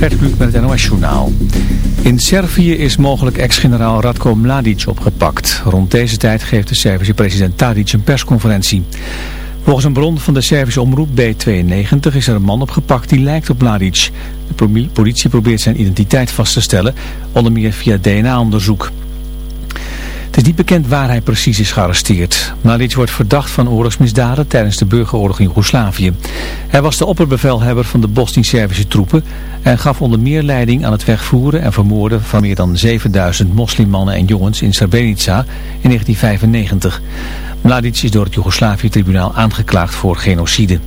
Gert Kluk met het NOS Journaal. In Servië is mogelijk ex-generaal Radko Mladic opgepakt. Rond deze tijd geeft de Servische president Tadic een persconferentie. Volgens een bron van de Servische omroep B92 is er een man opgepakt die lijkt op Mladic. De politie probeert zijn identiteit vast te stellen, onder meer via DNA-onderzoek. Is niet bekend waar hij precies is gearresteerd. Mladic wordt verdacht van oorlogsmisdaden tijdens de burgeroorlog in Joegoslavië. Hij was de opperbevelhebber van de Bosnisch-Servische troepen en gaf onder meer leiding aan het wegvoeren en vermoorden van meer dan 7000 moslimmannen en jongens in Srebrenica in 1995. Mladic is door het Joegoslavië-tribunaal aangeklaagd voor genocide.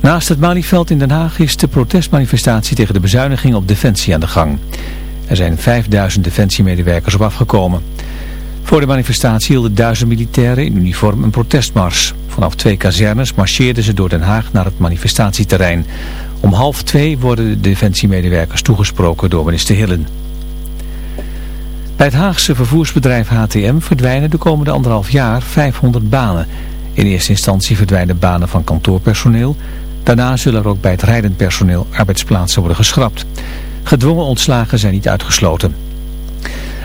Naast het Malieveld in Den Haag is de protestmanifestatie tegen de bezuiniging op defensie aan de gang. Er zijn 5000 defensiemedewerkers op afgekomen. Voor de manifestatie hielden duizend militairen in uniform een protestmars. Vanaf twee kazernes marcheerden ze door Den Haag naar het manifestatieterrein. Om half twee worden de defensiemedewerkers toegesproken door minister Hillen. Bij het Haagse vervoersbedrijf HTM verdwijnen de komende anderhalf jaar 500 banen. In eerste instantie verdwijnen banen van kantoorpersoneel. Daarna zullen er ook bij het rijdend personeel arbeidsplaatsen worden geschrapt. Gedwongen ontslagen zijn niet uitgesloten.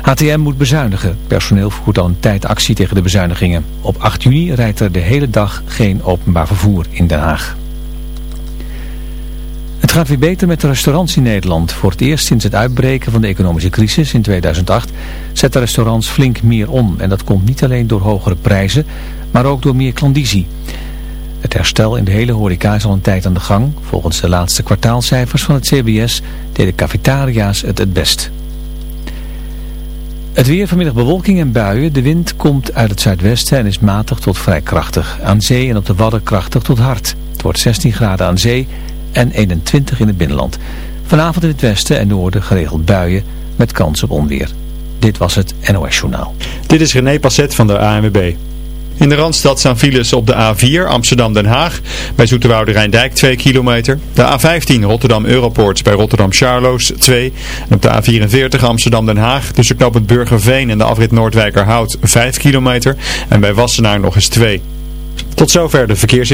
HTM moet bezuinigen. Personeel voert al een tijd actie tegen de bezuinigingen. Op 8 juni rijdt er de hele dag geen openbaar vervoer in Den Haag. Het gaat weer beter met de restaurants in Nederland. Voor het eerst sinds het uitbreken van de economische crisis in 2008 zetten restaurants flink meer om. En dat komt niet alleen door hogere prijzen, maar ook door meer klandizie. Het herstel in de hele horeca is al een tijd aan de gang. Volgens de laatste kwartaalcijfers van het CBS deden cafetaria's het het best. Het weer vanmiddag bewolking en buien. De wind komt uit het zuidwesten en is matig tot vrij krachtig. Aan zee en op de wadden krachtig tot hard. Het wordt 16 graden aan zee en 21 in het binnenland. Vanavond in het westen en noorden geregeld buien met kans op onweer. Dit was het NOS Journaal. Dit is René Passet van de ANWB. In de Randstad staan files op de A4 Amsterdam-Den Haag. Bij Zoeterwoude Rijndijk 2 kilometer. De A15 Rotterdam-Europoort bij Rotterdam-Charloes 2. En op de A44 Amsterdam-Den Haag tussen het Burgerveen en de afrit Noordwijkerhout 5 kilometer. En bij Wassenaar nog eens 2. Tot zover de verkeers...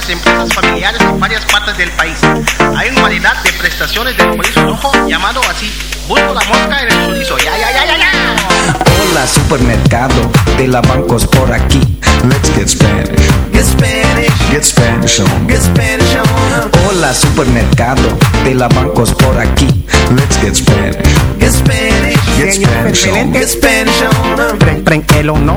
Pequeñas empresas familiares en varias partes del país. Hay una variedad de prestaciones del chorizo rojo llamado así. Busco la mosca en el chorizo. Ya, ya, ya, ya, ya. Hola supermercado de la bancos por aquí. Let's get Spanish. Get Spanish. Get Spanish on. Get Spanish on. Hola supermercado de la bancos por aquí. Let's get Spanish. Get Spanish. Get Spanish on. Get Spanish on. Preng, preng, el o no.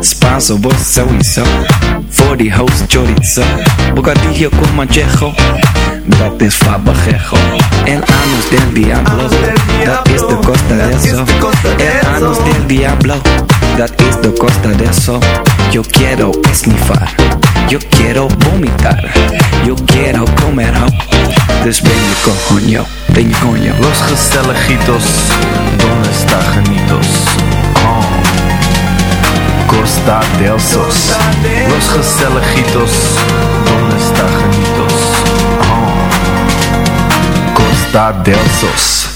Spanso, vos sowieso. Voor die host chorizo. Bocadillo con manchejo. Dat is fabajejo. El anus del diablo. Dat is de costa de eso. El anus del diablo. Dat is de costa de eso. Yo quiero esnifar. Yo quiero vomitar. Yo quiero comer. Dus ben je coño. Ben je coño. Los Gestelejitos, ¿dónde está Janitos? Costa del Sos. Los Gestelejitos, ¿dónde está Janitos? Oh. Costa del Sos.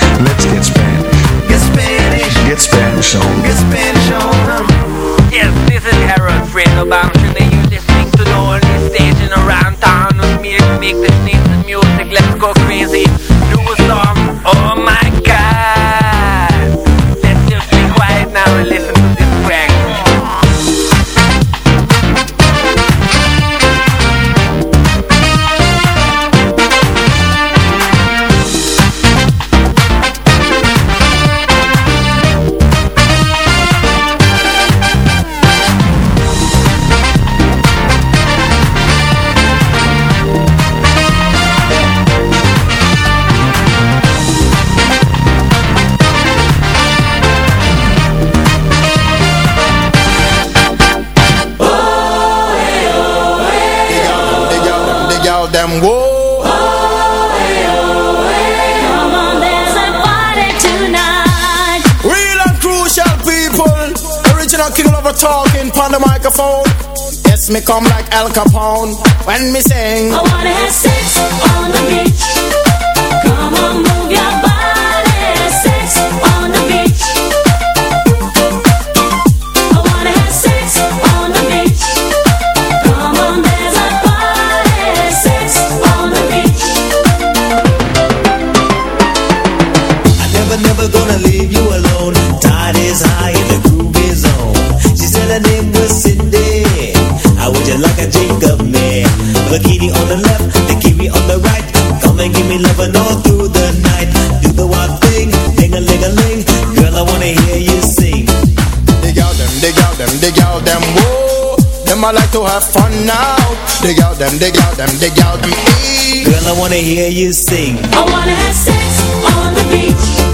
Me come like Al Capone when me sing. To have fun now. Dig out them, dig out them, dig out them. Girl, I wanna hear you sing. I wanna have sex on the beach.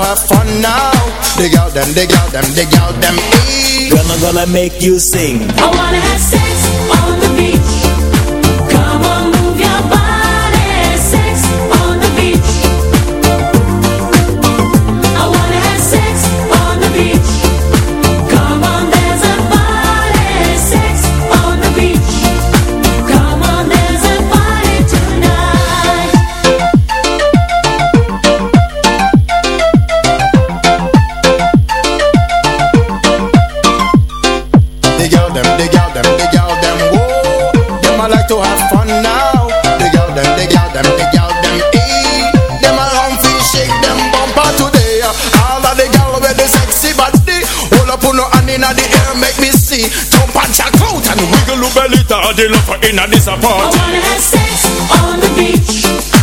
have fun now. Dig out them, dig out them, dig out them. I'm gonna make you sing. I wanna have sex. body Jump on your out and wiggle your belly. Taddy love in a disappoint. I wanna on the beach.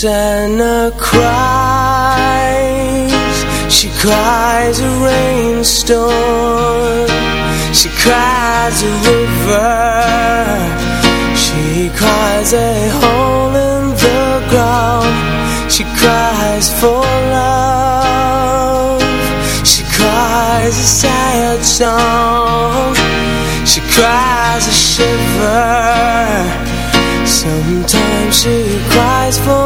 Santa cries. She cries a rainstorm. She cries a river. She cries a hole in the ground. She cries for love. She cries a sad song. She cries a shiver. Sometimes she cries for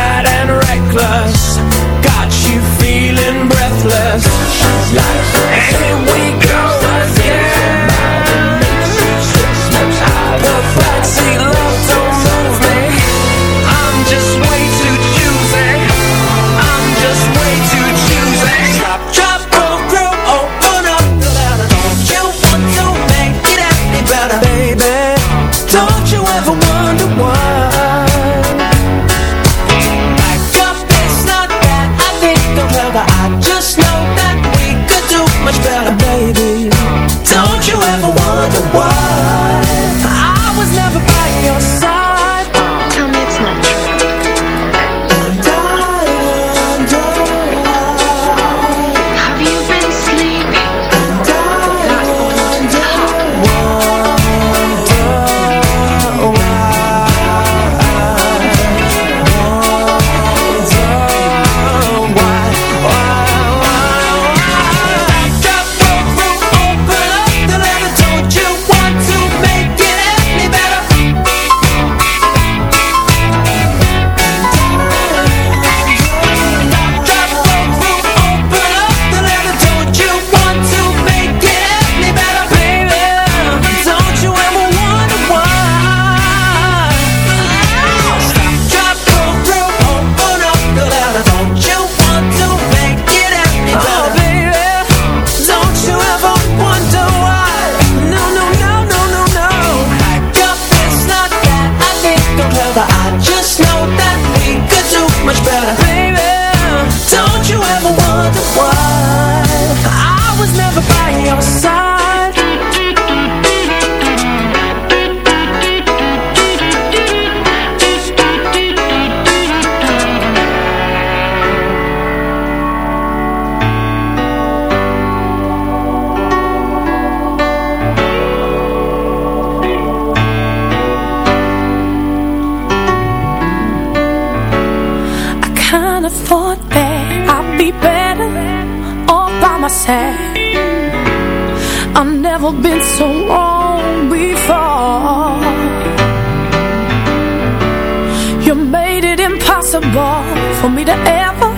never been so wrong before. You made it impossible for me to ever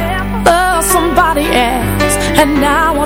love somebody else. And now I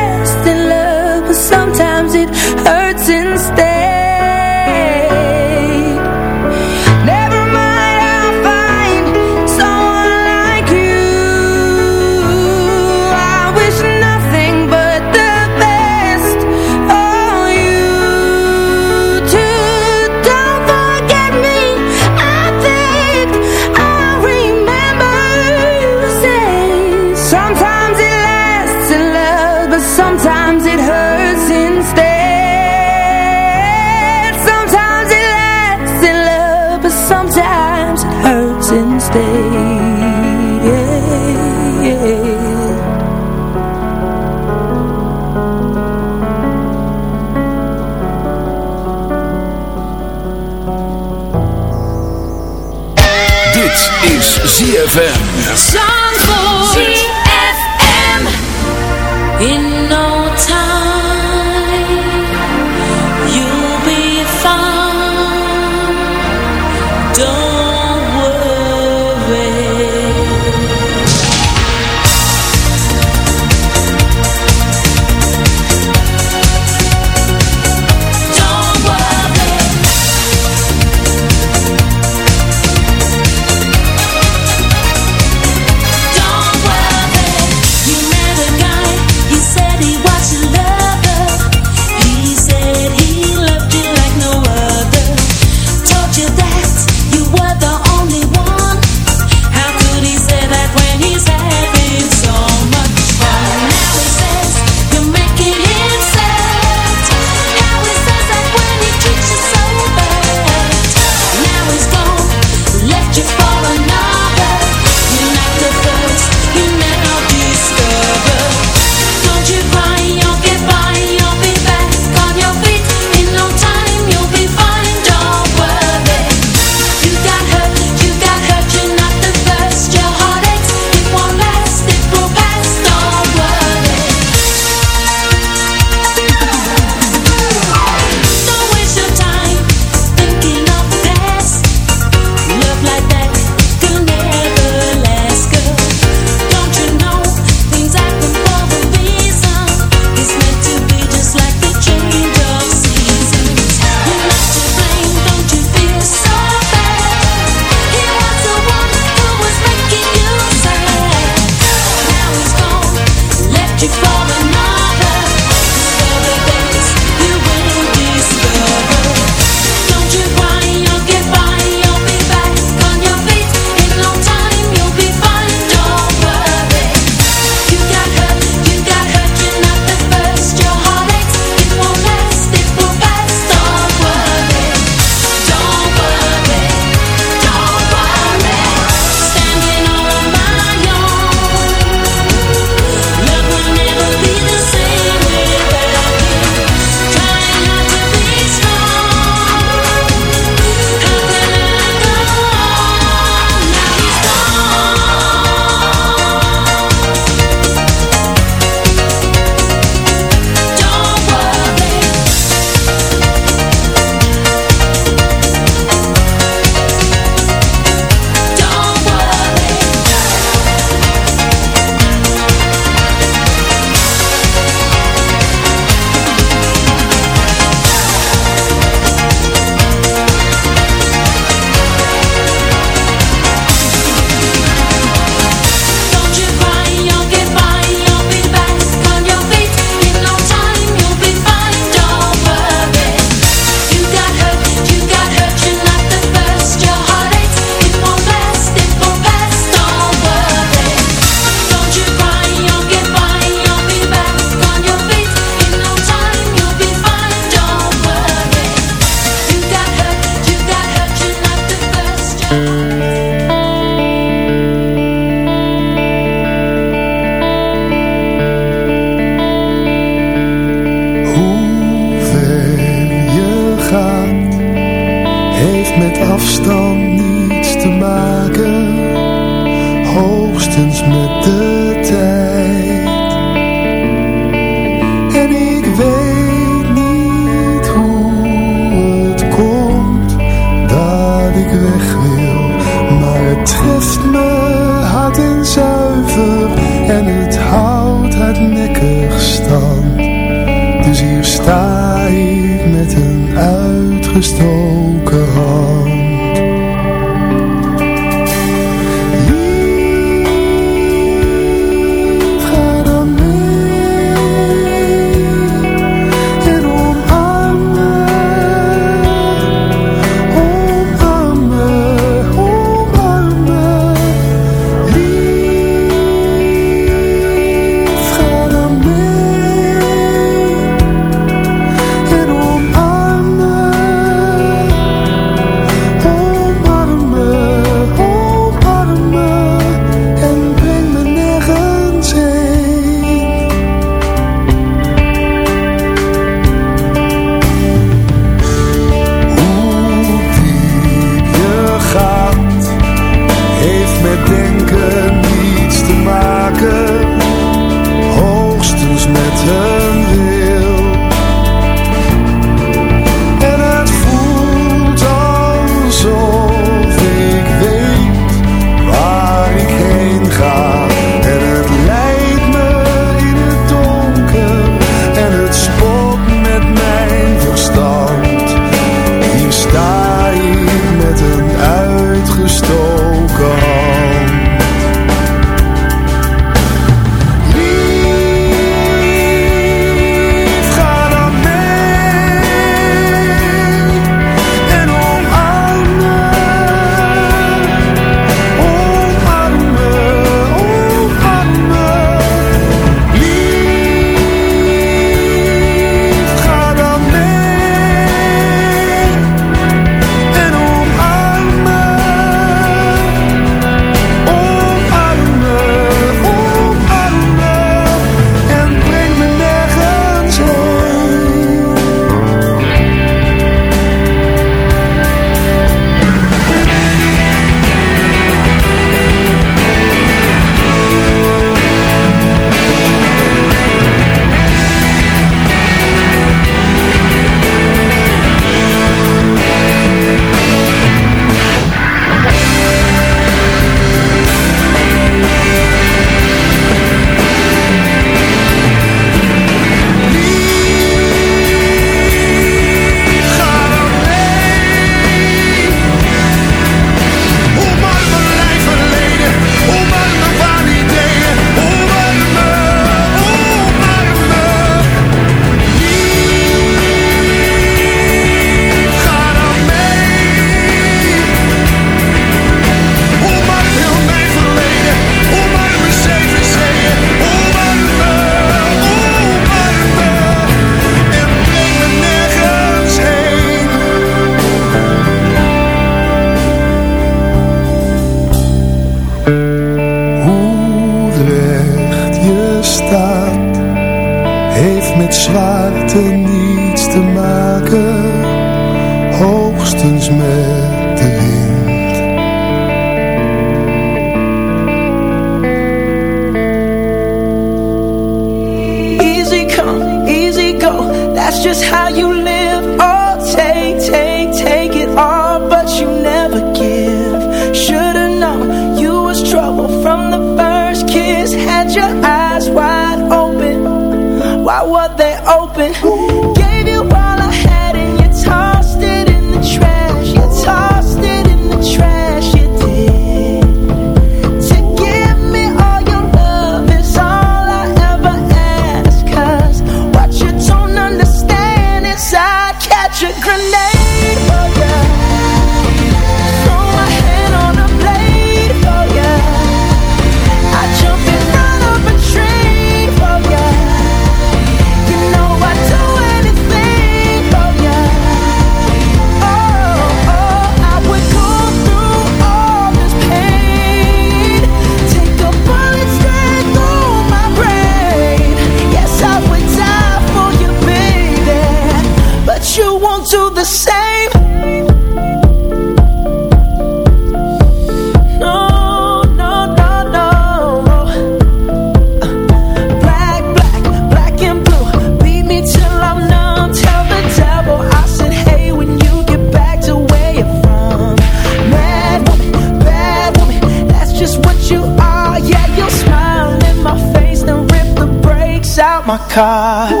car.